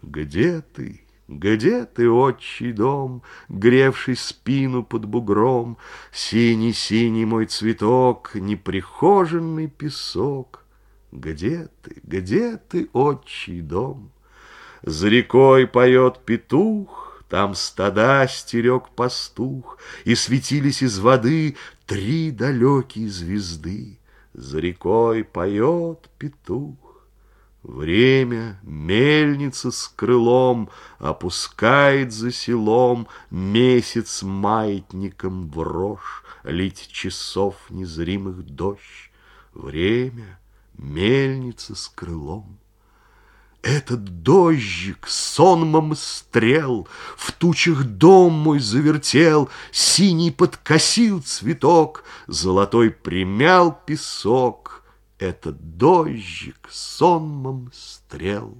Где ты? Где ты, отчий дом, Гревший спину под бугром? Синий-синий мой цветок, Неприхоженный песок. Где ты, где ты, отчий дом? За рекой поет петух, Там стада стерег пастух, И светились из воды Три далекие звезды. За рекой поет петух. Время, мельница с крылом, Опускает за селом Месяц маятником в рожь, Лить часов незримых дождь. Время, мельница с крылом. Этот дождик сонмом стрел В тучах дом мой завертел, Синий подкосил цветок, Золотой примял песок, Этот дождик сонмом стрел.